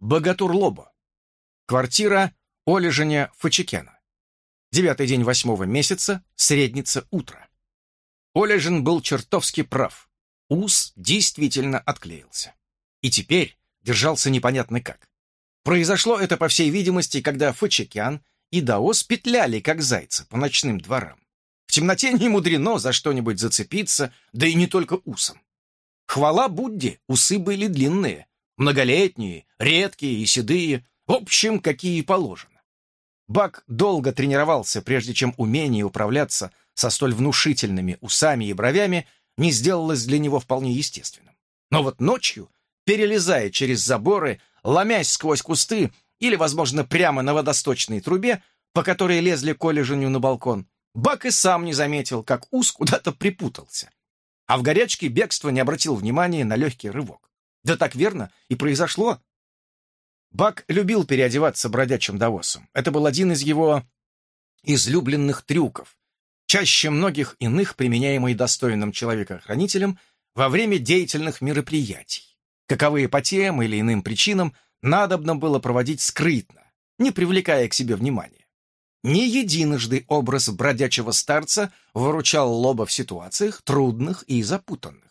Богатур-Лобо. Квартира Олеженя Фачекена. Девятый день восьмого месяца, средница утра. Олежин был чертовски прав. Ус действительно отклеился. И теперь держался непонятно как. Произошло это, по всей видимости, когда Фачекян и Даос петляли, как зайцы, по ночным дворам. В темноте не мудрено за что-нибудь зацепиться, да и не только усом. Хвала Будде, усы были длинные, многолетние, редкие и седые, в общем, какие положено. Бак долго тренировался, прежде чем умение управляться со столь внушительными усами и бровями не сделалось для него вполне естественным. Но вот ночью, перелезая через заборы, ломясь сквозь кусты или, возможно, прямо на водосточной трубе, по которой лезли колледженью на балкон, Бак и сам не заметил, как ус куда-то припутался. А в горячке бегства не обратил внимания на легкий рывок. Да так верно и произошло. Бак любил переодеваться бродячим давосом. Это был один из его излюбленных трюков, чаще многих иных применяемый достойным человека-хранителем во время деятельных мероприятий, каковые по тем или иным причинам надобно было проводить скрытно, не привлекая к себе внимания. Не единожды образ бродячего старца выручал Лоба в ситуациях трудных и запутанных.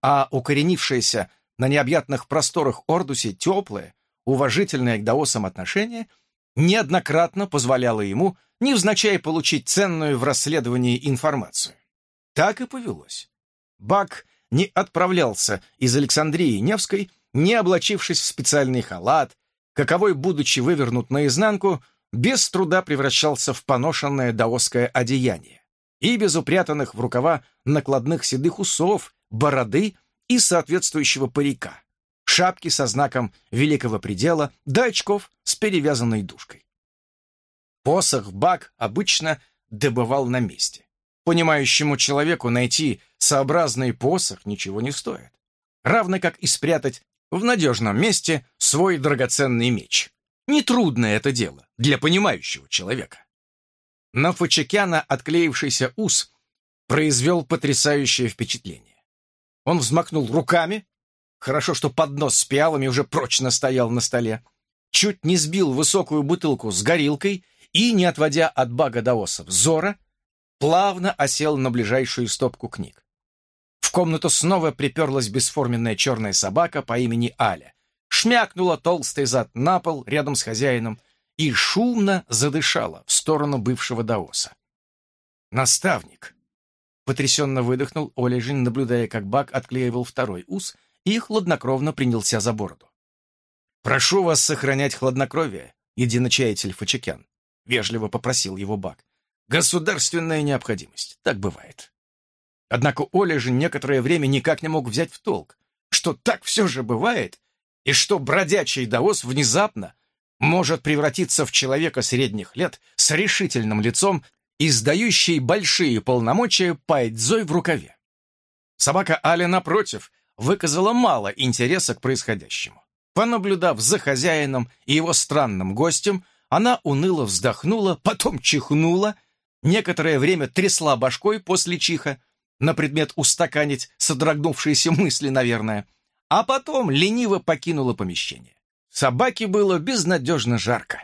А укоренившееся на необъятных просторах Ордусе теплое, уважительное к даосам отношение неоднократно позволяло ему невзначай получить ценную в расследовании информацию. Так и повелось. Бак не отправлялся из Александрии Невской, не облачившись в специальный халат, каковой, будучи вывернут наизнанку, без труда превращался в поношенное даосское одеяние и без упрятанных в рукава накладных седых усов, бороды и соответствующего парика, шапки со знаком великого предела да очков с перевязанной дужкой. Посох Бак обычно добывал на месте. Понимающему человеку найти сообразный посох ничего не стоит. Равно как и спрятать в надежном месте свой драгоценный меч. Нетрудное это дело для понимающего человека. На Фачекяна отклеившийся ус произвел потрясающее впечатление. Он взмахнул руками, хорошо, что поднос с пиалами уже прочно стоял на столе, чуть не сбил высокую бутылку с горилкой и, не отводя от бага Даоса взора, плавно осел на ближайшую стопку книг. В комнату снова приперлась бесформенная черная собака по имени Аля, шмякнула толстый зад на пол рядом с хозяином и шумно задышала в сторону бывшего Даоса. «Наставник!» — потрясенно выдохнул Олежин, наблюдая, как Бак отклеивал второй ус и хладнокровно принялся за бороду. «Прошу вас сохранять хладнокровие, единочаятель Фачекян», — вежливо попросил его Бак. «Государственная необходимость. Так бывает». Однако Олежин некоторое время никак не мог взять в толк, что так все же бывает, и что бродячий даос внезапно может превратиться в человека средних лет с решительным лицом, издающий большие полномочия пайдзой в рукаве. Собака Аля, напротив, выказала мало интереса к происходящему. Понаблюдав за хозяином и его странным гостем, она уныло вздохнула, потом чихнула, некоторое время трясла башкой после чиха, на предмет устаканить содрогнувшиеся мысли, наверное, а потом лениво покинула помещение. Собаке было безнадежно жарко.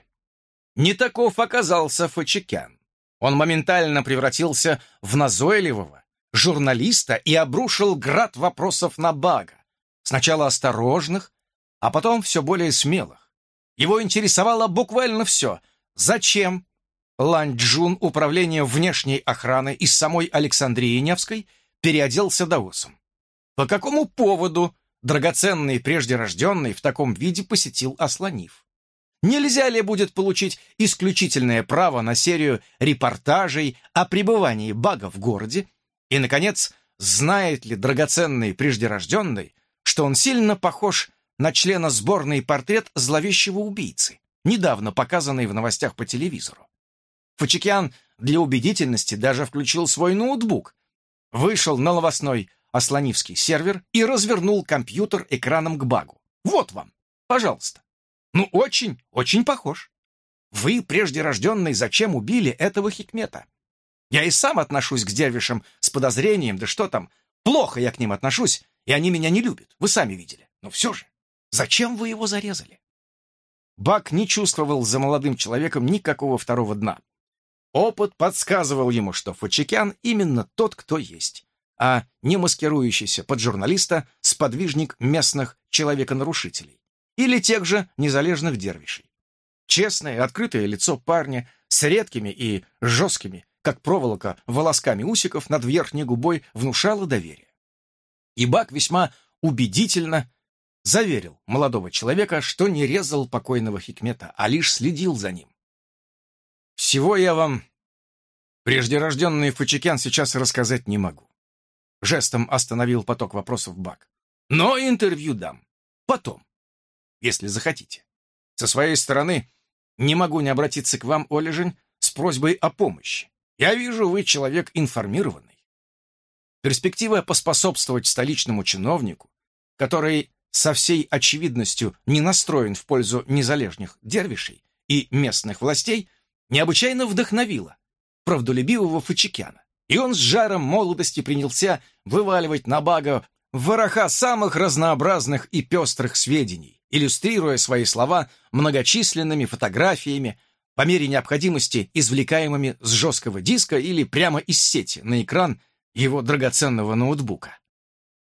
Не таков оказался Фачекян. Он моментально превратился в назойливого журналиста и обрушил град вопросов на Бага. Сначала осторожных, а потом все более смелых. Его интересовало буквально все. Зачем Ланчжун управление внешней охраны из самой Александрии Невской переоделся даосом? По какому поводу драгоценный прежде рожденный в таком виде посетил Асланив. Нельзя ли будет получить исключительное право на серию репортажей о пребывании бага в городе? И, наконец, знает ли драгоценный преждерожденный, что он сильно похож на члена сборной портрет зловещего убийцы, недавно показанный в новостях по телевизору? Фачикян для убедительности даже включил свой ноутбук, вышел на новостной Асланивский сервер и развернул компьютер экраном к багу. Вот вам, пожалуйста. Ну, очень, очень похож. Вы, прежде рожденный, зачем убили этого Хикмета? Я и сам отношусь к дервишам с подозрением, да что там, плохо я к ним отношусь, и они меня не любят, вы сами видели. Но все же, зачем вы его зарезали? Бак не чувствовал за молодым человеком никакого второго дна. Опыт подсказывал ему, что Фачекян именно тот, кто есть, а не маскирующийся под журналиста сподвижник местных человеконарушителей или тех же незалежных дервишей. Честное, открытое лицо парня с редкими и жесткими, как проволока, волосками усиков над верхней губой внушало доверие. И Бак весьма убедительно заверил молодого человека, что не резал покойного Хикмета, а лишь следил за ним. «Всего я вам, преждерожденный Фачекян, сейчас рассказать не могу». Жестом остановил поток вопросов Бак. «Но интервью дам. Потом, если захотите. Со своей стороны, не могу не обратиться к вам, Олежень, с просьбой о помощи. Я вижу, вы человек информированный. Перспектива поспособствовать столичному чиновнику, который со всей очевидностью не настроен в пользу незалежных дервишей и местных властей, необычайно вдохновила правдолюбивого Фачикяна. И он с жаром молодости принялся вываливать на Бага вороха самых разнообразных и пестрых сведений, иллюстрируя свои слова многочисленными фотографиями, по мере необходимости извлекаемыми с жесткого диска или прямо из сети на экран его драгоценного ноутбука.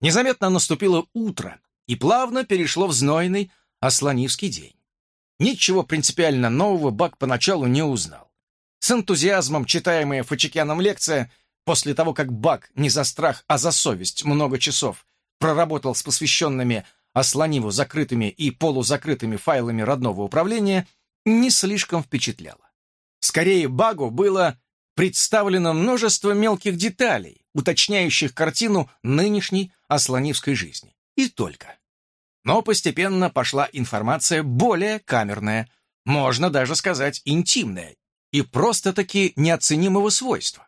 Незаметно наступило утро, и плавно перешло в знойный Асланивский день. Ничего принципиально нового Бак поначалу не узнал. С энтузиазмом читаемая Фачекяном лекция, после того, как Бак не за страх, а за совесть много часов проработал с посвященными Асланиву закрытыми и полузакрытыми файлами родного управления, не слишком впечатляла. Скорее, Багу было представлено множество мелких деталей, уточняющих картину нынешней асланивской жизни. И только. Но постепенно пошла информация более камерная, можно даже сказать интимная, и просто-таки неоценимого свойства.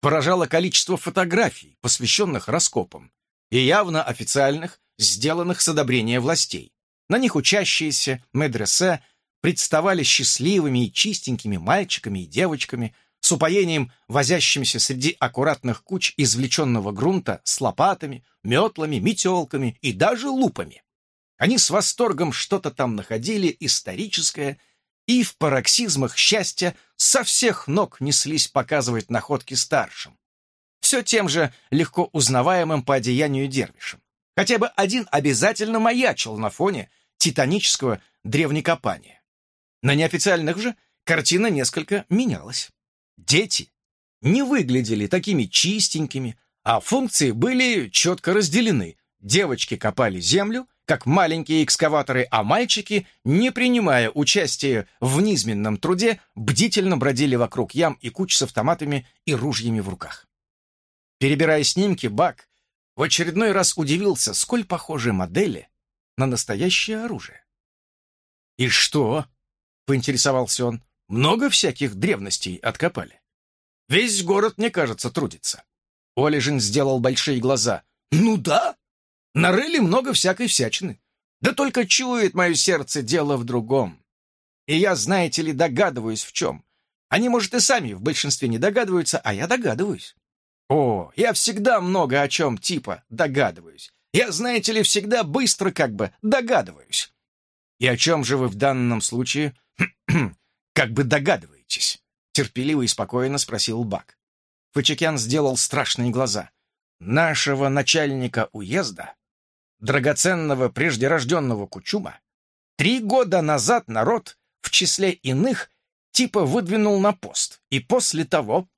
Поражало количество фотографий, посвященных раскопам, и явно официальных, сделанных с одобрения властей. На них учащиеся медресе представали счастливыми и чистенькими мальчиками и девочками, с упоением возящимися среди аккуратных куч извлеченного грунта с лопатами, метлами, метелками и даже лупами. Они с восторгом что-то там находили историческое и в пароксизмах счастья со всех ног неслись показывать находки старшим. Все тем же легко узнаваемым по одеянию дервишем. Хотя бы один обязательно маячил на фоне титанического древнекопания. На неофициальных же картина несколько менялась. Дети не выглядели такими чистенькими, а функции были четко разделены. Девочки копали землю, как маленькие экскаваторы, а мальчики, не принимая участия в низменном труде, бдительно бродили вокруг ям и куч с автоматами и ружьями в руках. Перебирая снимки, Бак в очередной раз удивился, сколь похожи модели на настоящее оружие. «И что?» — поинтересовался он. «Много всяких древностей откопали. Весь город, мне кажется, трудится». Олежин сделал большие глаза. «Ну да! Нарыли много всякой всячины. Да только чует мое сердце дело в другом. И я, знаете ли, догадываюсь в чем. Они, может, и сами в большинстве не догадываются, а я догадываюсь. О, я всегда много о чем типа догадываюсь. Я, знаете ли, всегда быстро как бы догадываюсь. И о чем же вы в данном случае как бы догадываетесь? Терпеливо и спокойно спросил Бак. Фачекян сделал страшные глаза. Нашего начальника уезда, драгоценного преждерожденного Кучума, три года назад народ, в числе иных, типа выдвинул на пост, и после того,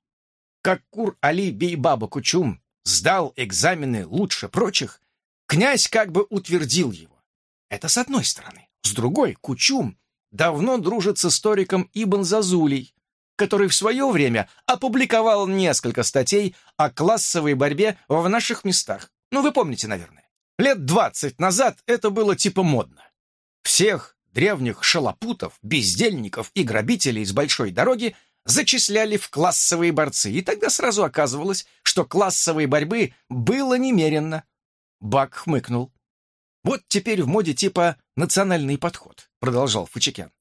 как Кур-Али Бейбаба Кучум сдал экзамены лучше прочих, князь как бы утвердил его. Это с одной стороны. С другой, Кучум давно дружит с историком Ибн Зазулей, который в свое время опубликовал несколько статей о классовой борьбе в наших местах. Ну, вы помните, наверное. Лет двадцать назад это было типа модно. Всех древних шалопутов, бездельников и грабителей с большой дороги зачисляли в классовые борцы, и тогда сразу оказывалось, что классовой борьбы было немерено. Бак хмыкнул. «Вот теперь в моде типа национальный подход», — продолжал Фачекян.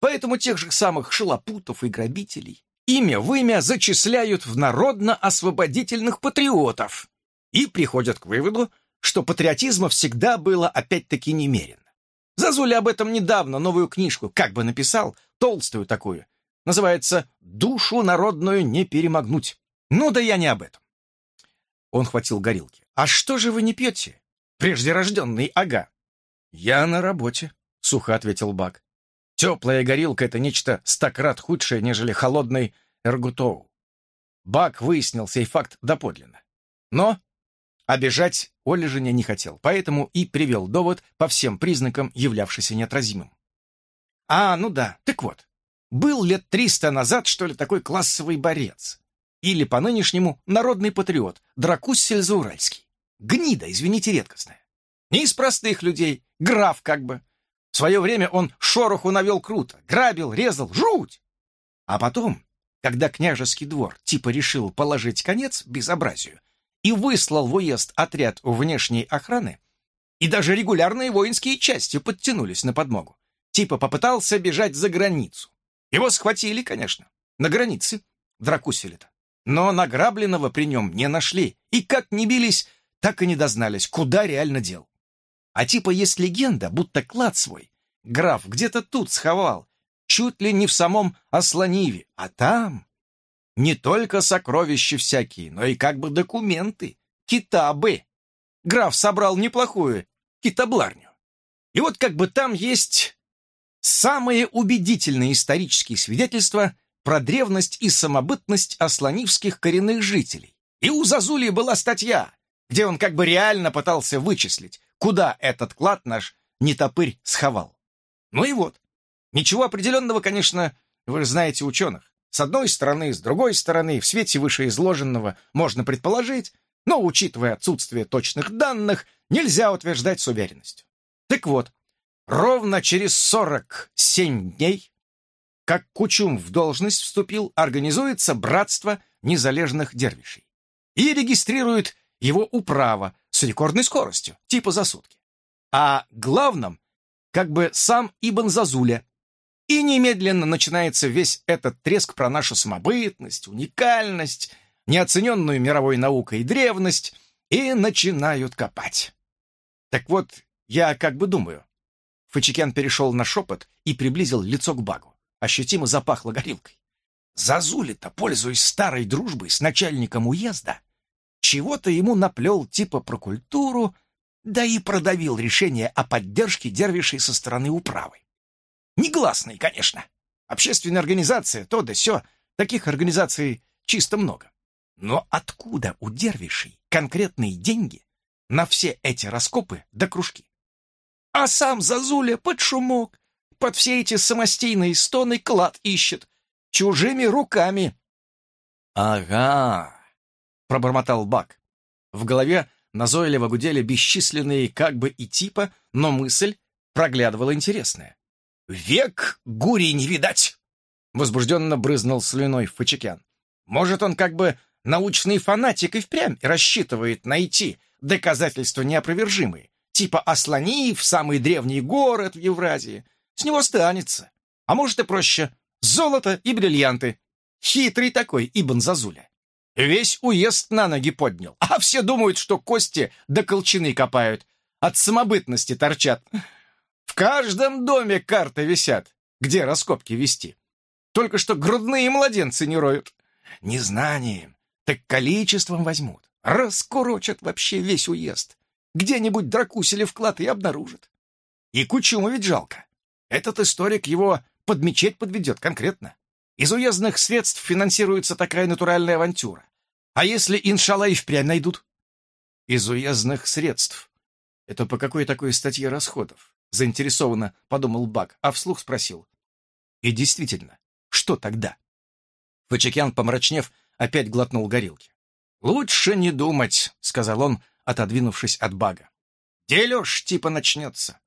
«Поэтому тех же самых шалопутов и грабителей имя в имя зачисляют в народно-освободительных патриотов и приходят к выводу, что патриотизма всегда было опять-таки немерено. Зазуля об этом недавно новую книжку как бы написал, толстую такую. Называется «Душу народную не перемогнуть». Ну да я не об этом. Он хватил горилки. «А что же вы не пьете? Преждерожденный ага». «Я на работе», — сухо ответил Бак. «Теплая горилка — это нечто стократ худшее, нежели холодный эргутоу». Бак выяснил сей факт доподлинно. Но обижать Олежиня не хотел, поэтому и привел довод по всем признакам, являвшийся неотразимым. «А, ну да, так вот, был лет триста назад, что ли, такой классовый борец. Или, по-нынешнему, народный патриот, Дракус Сельзауральский. Гнида, извините, редкостная. Не из простых людей, граф как бы. В свое время он шороху навел круто, грабил, резал, жуть. А потом, когда княжеский двор типа решил положить конец безобразию и выслал в уезд отряд внешней охраны, и даже регулярные воинские части подтянулись на подмогу, типа попытался бежать за границу. Его схватили, конечно, на границе Дракуселя-то. Но награбленного при нем не нашли, и как не бились, так и не дознались, куда реально дел. А типа есть легенда, будто клад свой граф где-то тут сховал, чуть ли не в самом Асланиве, а там не только сокровища всякие, но и как бы документы, китабы. Граф собрал неплохую китабларню. И вот как бы там есть самые убедительные исторические свидетельства про древность и самобытность асланивских коренных жителей. И у Зазули была статья, где он как бы реально пытался вычислить, куда этот клад наш нетопырь сховал. Ну и вот. Ничего определенного, конечно, вы знаете ученых. С одной стороны, с другой стороны, в свете вышеизложенного можно предположить, но, учитывая отсутствие точных данных, нельзя утверждать с уверенностью. Так вот, ровно через 47 дней как Кучум в должность вступил, организуется братство незалежных дервишей и регистрирует его управа с рекордной скоростью, типа за сутки. А главным, как бы сам Ибн Зазуля. И немедленно начинается весь этот треск про нашу самобытность, уникальность, неоцененную мировой наукой древность, и начинают копать. Так вот, я как бы думаю. Фачикян перешел на шепот и приблизил лицо к Багу ощутимо запахло горилкой. Зазули-то, пользуясь старой дружбой с начальником уезда, чего-то ему наплел типа про культуру, да и продавил решение о поддержке дервишей со стороны управы. Негласный, конечно. Общественная организация, то да сё, таких организаций чисто много. Но откуда у дервишей конкретные деньги на все эти раскопы да кружки? А сам Зазуля под шумок под все эти самостийные стоны клад ищет. Чужими руками. «Ага», — пробормотал Бак. В голове назойливо гудели бесчисленные как бы и типа, но мысль проглядывала интересная. «Век гури не видать!» — возбужденно брызнул слюной Фачекян. «Может, он как бы научный фанатик и впрямь рассчитывает найти доказательства неопровержимые, типа Асланиев, самый древний город в Евразии, с него станется. А может и проще. Золото и бриллианты. Хитрый такой Ибн Зазуля. Весь уезд на ноги поднял. А все думают, что кости до колчины копают. От самобытности торчат. В каждом доме карты висят, где раскопки вести. Только что грудные младенцы не роют. Незнанием, так количеством возьмут. Раскурочат вообще весь уезд. Где-нибудь дракусили вклад и обнаружат. И Кучуму ведь жалко. Этот историк его под мечеть подведет конкретно. Из уездных средств финансируется такая натуральная авантюра. А если, иншалла, и впрямь найдут? Из уездных средств. Это по какой такой статье расходов? Заинтересованно подумал Бак, а вслух спросил. И действительно, что тогда? Фачекян, помрачнев, опять глотнул горилки. «Лучше не думать», — сказал он, отодвинувшись от Бага. «Дележ типа начнется.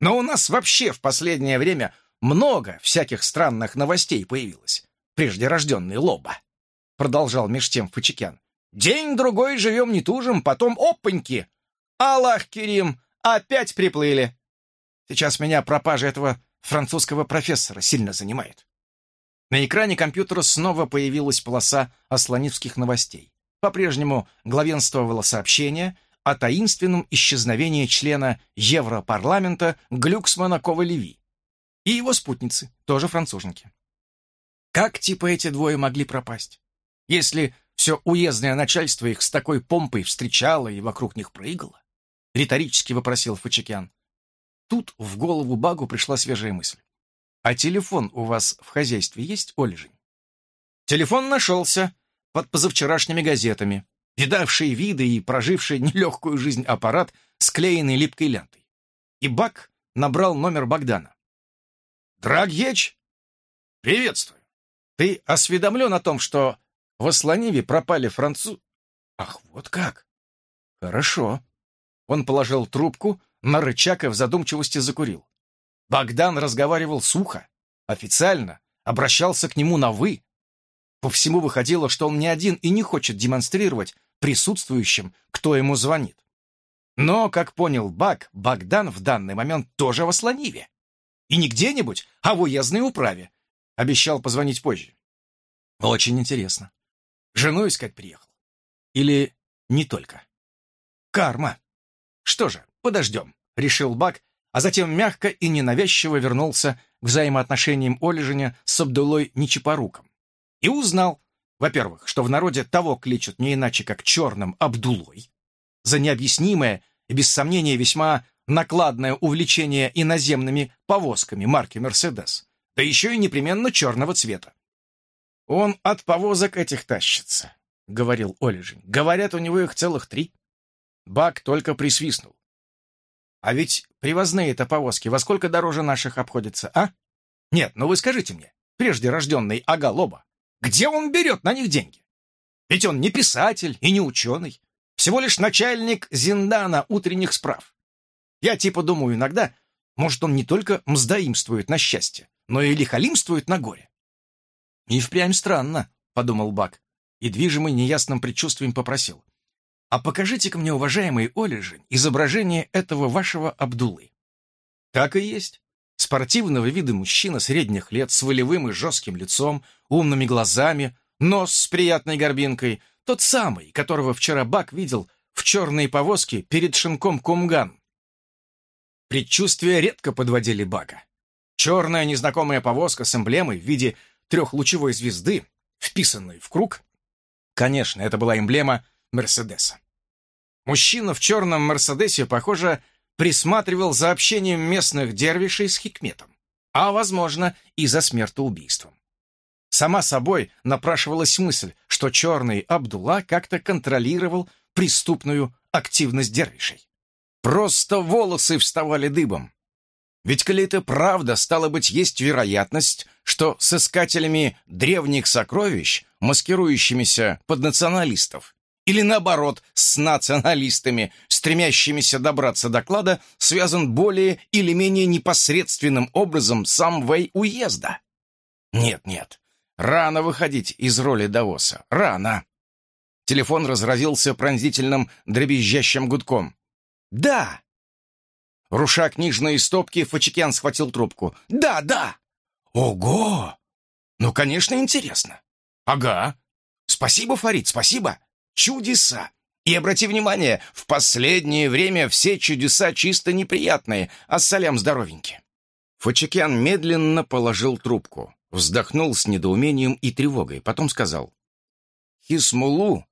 Но у нас вообще в последнее время много всяких странных новостей появилось. Прежде рожденный Лоба. Продолжал меж тем Фачикян. День-другой живем не тужим, потом опаньки. Аллах, Керим, опять приплыли. Сейчас меня пропажа этого французского профессора сильно занимает. На экране компьютера снова появилась полоса асланивских новостей. По-прежнему главенствовало сообщение о таинственном исчезновении члена Европарламента Глюксмана Ковалеви и его спутницы, тоже француженки. Как типа эти двое могли пропасть? Если все уездное начальство их с такой помпой встречало и вокруг них прыгало? Риторически вопросил Фачекян. Тут в голову Багу пришла свежая мысль. «А телефон у вас в хозяйстве есть, Олежень?» Телефон нашелся под позавчерашними газетами, видавший виды и проживший нелегкую жизнь аппарат, склеенный липкой лентой. И Бак набрал номер Богдана. «Драгьеч, приветствую. Ты осведомлен о том, что в Асланиве пропали француз...» «Ах, вот как!» «Хорошо». Он положил трубку на рычаг и в задумчивости закурил. Богдан разговаривал сухо, официально, обращался к нему на «вы». По всему выходило, что он не один и не хочет демонстрировать присутствующим, кто ему звонит. Но, как понял Бак, Богдан в данный момент тоже в Асланиве. И не где-нибудь, а в уездной управе. Обещал позвонить позже. Очень интересно. Жену искать приехал? Или не только? Карма. Что же, подождем, решил Бак, а затем мягко и ненавязчиво вернулся к взаимоотношениям Олежиня с Абдулой Нечипоруком. И узнал, во-первых, что в народе того кличут не иначе, как черным Абдулой, за необъяснимое и, без сомнения, весьма накладное увлечение иноземными повозками марки «Мерседес», да еще и непременно черного цвета. «Он от повозок этих тащится», — говорил Олежень. «Говорят, у него их целых три». Бак только присвистнул. «А ведь привозные-то повозки во сколько дороже наших обходятся, а? Нет, ну вы скажите мне, прежде рожденный Ага-Лоба, где он берет на них деньги? Ведь он не писатель и не ученый, всего лишь начальник Зиндана утренних справ. Я типа думаю иногда, может, он не только мздоимствует на счастье, но и лихолимствует на горе. «И впрямь странно», — подумал Бак, и, движимый неясным предчувствием, попросил. «А покажите-ка мне, уважаемый Олежень, изображение этого вашего Абдулы». Так и есть. Спортивного вида мужчина средних лет с волевым и жестким лицом, умными глазами, нос с приятной горбинкой, тот самый, которого вчера Бак видел в черной повозке перед шинком Кумган. Предчувствия редко подводили Бака. Черная незнакомая повозка с эмблемой в виде трехлучевой звезды, вписанной в круг. Конечно, это была эмблема Мерседеса. Мужчина в черном Мерседесе, похоже, присматривал за общением местных дервишей с Хикметом, а, возможно, и за смертоубийством. Сама собой напрашивалась мысль, что черный Абдулла как-то контролировал преступную активность дервишей. Просто волосы вставали дыбом. Ведь коли это правда, стало быть, есть вероятность, что с искателями древних сокровищ, маскирующимися под националистов, или наоборот, с националистами, стремящимися добраться до клада, связан более или менее непосредственным образом сам Вэй уезда. Нет-нет, рано выходить из роли Даоса, рано. Телефон разразился пронзительным дребезжащим гудком. «Да!» Руша книжные стопки, Фачекян схватил трубку. «Да, да!» «Ого! Ну, конечно, интересно!» «Ага! Спасибо, Фарид, спасибо! Чудеса! И обрати внимание, в последнее время все чудеса чисто неприятные, а салям здоровенькие!» Фачекян медленно положил трубку, вздохнул с недоумением и тревогой, потом сказал. «Хисмулу,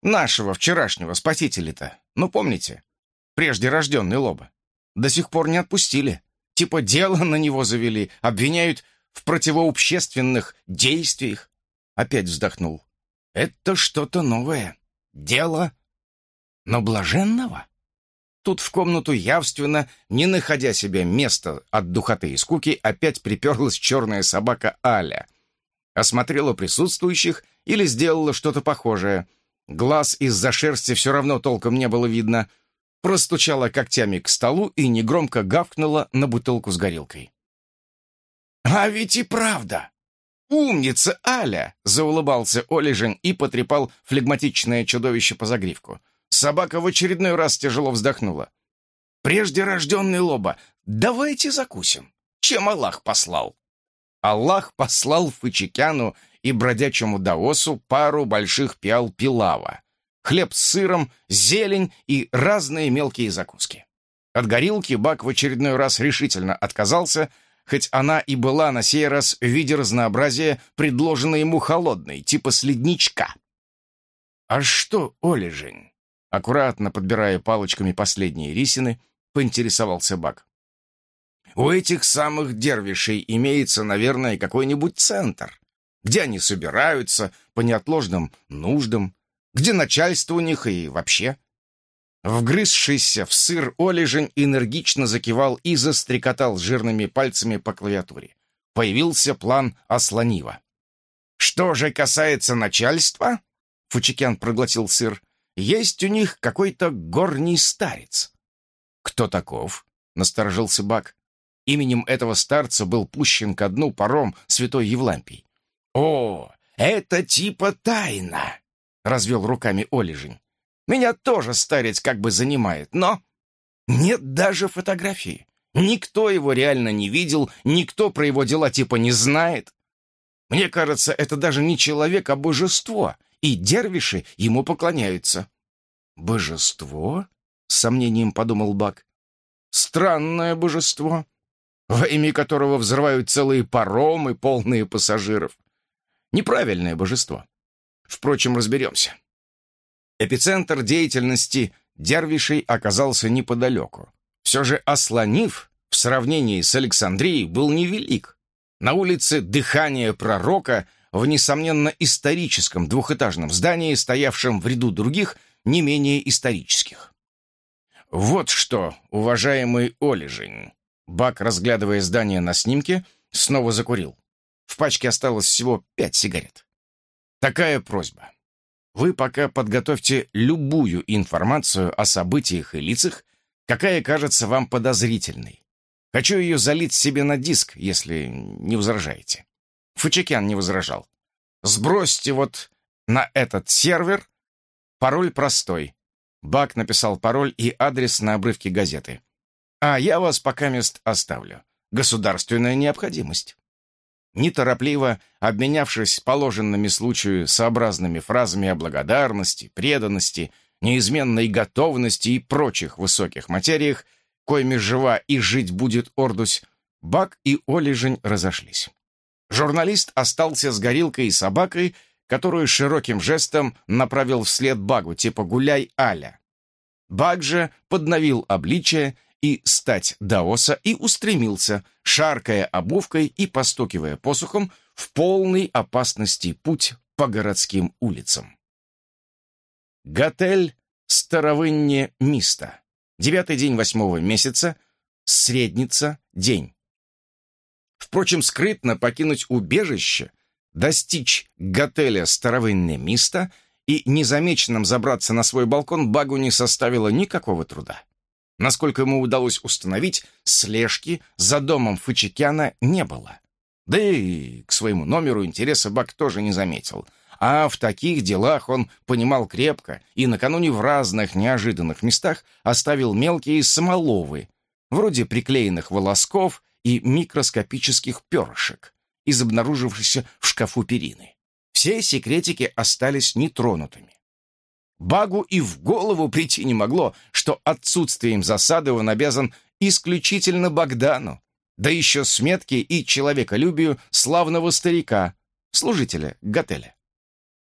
нашего вчерашнего спасителя-то, ну помните, прежде рожденный Лоба, до сих пор не отпустили. Типа дело на него завели, обвиняют в противообщественных действиях. Опять вздохнул. Это что-то новое. Дело. Но блаженного? Тут в комнату явственно, не находя себе места от духоты и скуки, опять приперлась черная собака Аля. Осмотрела присутствующих или сделала что-то похожее. Глаз из-за шерсти все равно толком не было видно — простучала когтями к столу и негромко гавкнула на бутылку с горилкой. «А ведь и правда! Умница, Аля!» — заулыбался Олежин и потрепал флегматичное чудовище по загривку. Собака в очередной раз тяжело вздохнула. «Прежде рожденный лоба, давайте закусим. Чем Аллах послал?» Аллах послал Фычикяну и бродячему Даосу пару больших пиал пилава, хлеб с сыром, зелень и разные мелкие закуски. От горилки Бак в очередной раз решительно отказался, хоть она и была на сей раз в виде разнообразия, предложенной ему холодной, типа следничка. «А что, Олежень?» Аккуратно подбирая палочками последние рисины, поинтересовался Бак. «У этих самых дервишей имеется, наверное, какой-нибудь центр, где они собираются по неотложным нуждам, где начальство у них и вообще. Вгрызшийся в сыр Олежень энергично закивал и застрекотал жирными пальцами по клавиатуре. Появился план Асланива. «Что же касается начальства?» Фучикян проглотил сыр. «Есть у них какой-то горний старец». «Кто таков?» — насторожился Бак. Именем этого старца был пущен ко дну паром святой Евлампий. «О, это типа тайна!» — развел руками Олежень. Меня тоже старец как бы занимает, но нет даже фотографии. Никто его реально не видел, никто про его дела типа не знает. Мне кажется, это даже не человек, а божество, и дервиши ему поклоняются». «Божество?» — с сомнением подумал Бак. «Странное божество, во имя которого взрывают целые паромы, полные пассажиров. Неправильное божество. Впрочем, разберемся. Эпицентр деятельности дервишей оказался неподалеку. Все же Асланив в сравнении с Александрией был невелик. На улице «Дыхание пророка» в, несомненно, историческом двухэтажном здании, стоявшем в ряду других, не менее исторических. «Вот что, уважаемый Олежень!» Бак, разглядывая здание на снимке, снова закурил. В пачке осталось всего пять сигарет. «Такая просьба. Вы пока подготовьте любую информацию о событиях и лицах, какая кажется вам подозрительной. Хочу ее залить себе на диск, если не возражаете». Фучекян не возражал. «Сбросьте вот на этот сервер. Пароль простой». Бак написал пароль и адрес на обрывке газеты. «А я вас пока мест оставлю. Государственная необходимость». Неторопливо, обменявшись положенными случаю сообразными фразами о благодарности, преданности, неизменной готовности и прочих высоких материях, коими жива и жить будет Ордусь, Бак и Олежень разошлись. Журналист остался с горилкой и собакой, которую широким жестом направил вслед Багу, типа «гуляй, Аля». Баг же подновил обличие и стать Даоса и устремился, шаркая обувкой и постукивая посухом, в полной опасности путь по городским улицам. Готель Старовынне Миста. Девятый день восьмого месяца. Средница. День. Впрочем, скрытно покинуть убежище, достичь готеля Старовынне Миста и незамеченным забраться на свой балкон Багу не составило никакого труда. Насколько ему удалось установить, слежки за домом Фычикяна не было. Да и к своему номеру интереса Бак тоже не заметил. А в таких делах он понимал крепко и накануне в разных неожиданных местах оставил мелкие самоловы, вроде приклеенных волосков и микроскопических перышек, из обнаружившихся в шкафу перины. Все секретики остались нетронутыми. Багу и в голову прийти не могло, что отсутствием засады он обязан исключительно Богдану, да еще сметке и человеколюбию славного старика, служителя Готеля.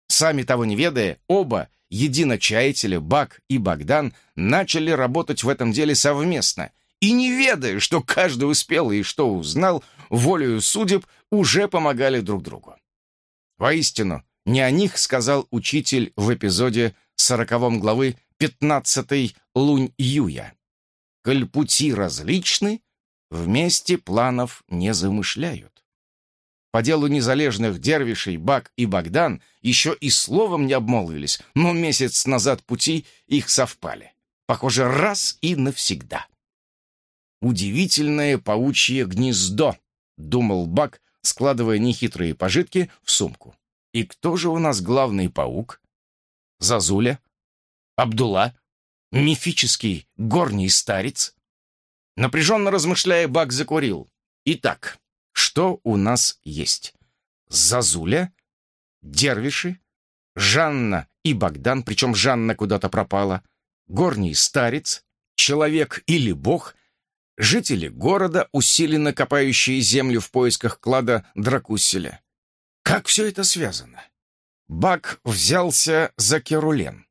Сами того не ведая, оба единочаятели, Баг и Богдан, начали работать в этом деле совместно, и не ведая, что каждый успел и что узнал, волею судеб уже помогали друг другу. Воистину, не о них сказал учитель в эпизоде сороковом главы пятнадцатой Лунь Юя. «Коль пути различны, вместе планов не замышляют». По делу незалежных дервишей Бак и Богдан еще и словом не обмолвились, но месяц назад пути их совпали. Похоже, раз и навсегда. «Удивительное паучье гнездо», — думал Бак, складывая нехитрые пожитки в сумку. «И кто же у нас главный паук?» Зазуля, Абдулла, мифический горний старец. Напряженно размышляя, Бак закурил. Итак, что у нас есть? Зазуля, Дервиши, Жанна и Богдан, причем Жанна куда-то пропала, горний старец, человек или бог, жители города, усиленно копающие землю в поисках клада Дракусселя. Как все это связано? Бак взялся за керулен.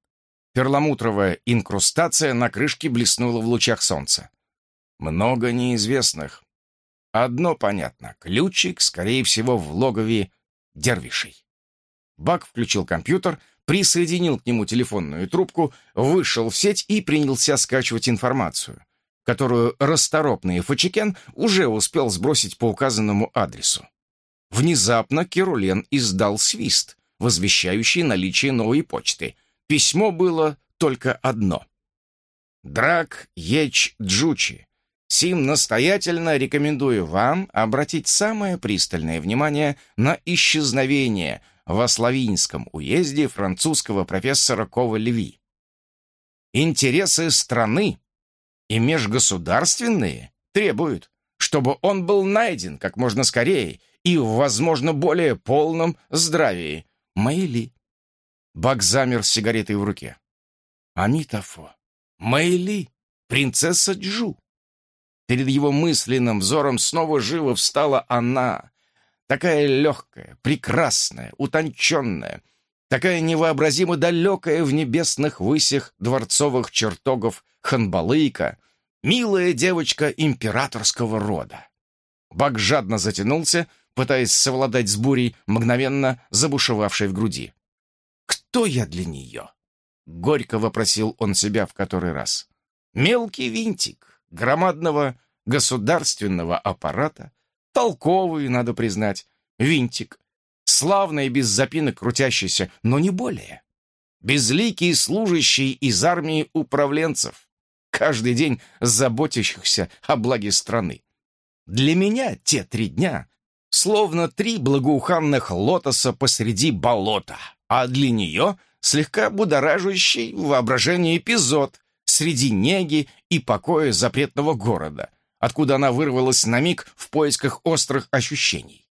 Перламутровая инкрустация на крышке блеснула в лучах солнца. Много неизвестных. Одно понятно. Ключик, скорее всего, в логове дервишей. Бак включил компьютер, присоединил к нему телефонную трубку, вышел в сеть и принялся скачивать информацию, которую расторопный Фачикен уже успел сбросить по указанному адресу. Внезапно Керулен издал свист, возвещающий наличие новой почты. Письмо было только одно. «Драк Еч Джучи, Сим настоятельно рекомендую вам обратить самое пристальное внимание на исчезновение в Ословинском уезде французского профессора Кова Леви. Интересы страны и межгосударственные требуют, чтобы он был найден как можно скорее и в, возможно, более полном здравии. Мэйли. Бак замер с сигаретой в руке. Амитофо. Мэйли. Принцесса Джу. Перед его мысленным взором снова живо встала она, такая легкая, прекрасная, утонченная, такая невообразимо далекая в небесных высях дворцовых чертогов Ханбалыка, милая девочка императорского рода. Бак жадно затянулся, пытаясь совладать с бурей, мгновенно забушевавшей в груди. «Кто я для нее?» — горько вопросил он себя в который раз. «Мелкий винтик, громадного государственного аппарата, толковый, надо признать, винтик, славно и без запинок крутящийся, но не более. Безликий служащий из армии управленцев, каждый день заботящихся о благе страны. Для меня те три дня словно три благоуханных лотоса посреди болота, а для нее слегка будоражащий воображение эпизод среди неги и покоя запретного города, откуда она вырвалась на миг в поисках острых ощущений.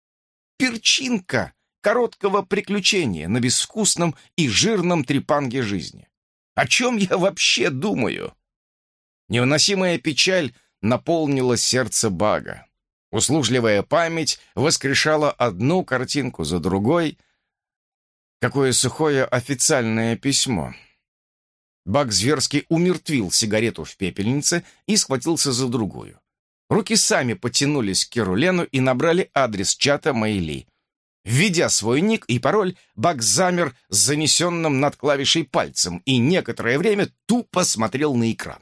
Перчинка короткого приключения на безвкусном и жирном трепанге жизни. О чем я вообще думаю? Невыносимая печаль наполнила сердце Бага. Услужливая память воскрешала одну картинку за другой. Какое сухое официальное письмо. Баг зверски умертвил сигарету в пепельнице и схватился за другую. Руки сами потянулись к Керулену и набрали адрес чата Мэйли. Введя свой ник и пароль, Баг замер с занесенным над клавишей пальцем и некоторое время тупо смотрел на экран.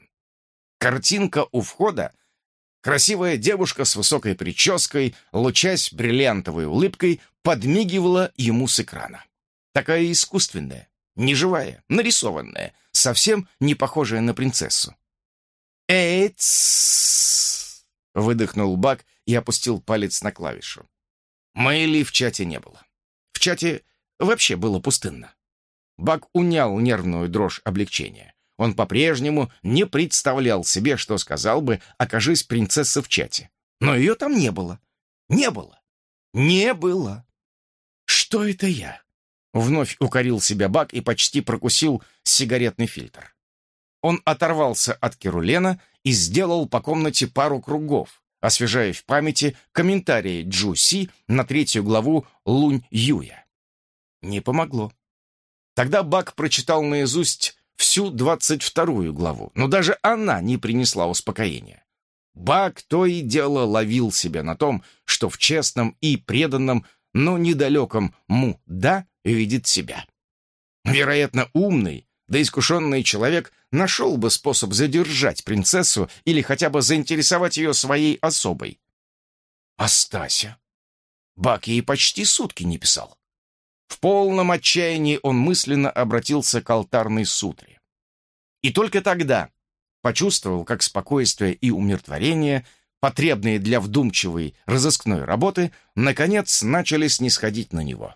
Картинка у входа Красивая девушка с высокой прической, лучась бриллиантовой улыбкой, подмигивала ему с экрана. Такая искусственная, неживая, нарисованная, совсем не похожая на принцессу. «Эйц!» — выдохнул Бак и опустил палец на клавишу. Мэйли в чате не было. В чате вообще было пустынно. Бак унял нервную дрожь облегчения. Он по-прежнему не представлял себе, что сказал бы, окажись принцесса в чате. Но ее там не было. Не было. Не было. Что это я? Вновь укорил себя Бак и почти прокусил сигаретный фильтр. Он оторвался от Керулена и сделал по комнате пару кругов, освежая в памяти комментарии Джу Си на третью главу Лунь Юя. Не помогло. Тогда Бак прочитал наизусть всю двадцать вторую главу, но даже она не принесла успокоения. Бак то и дело ловил себя на том, что в честном и преданном, но недалеком «му-да» видит себя. Вероятно, умный, да искушенный человек нашел бы способ задержать принцессу или хотя бы заинтересовать ее своей особой. А Стася? Бак ей почти сутки не писал. В полном отчаянии он мысленно обратился к алтарной сутре. И только тогда почувствовал, как спокойствие и умиротворение, потребные для вдумчивой разыскной работы, наконец начали снисходить на него.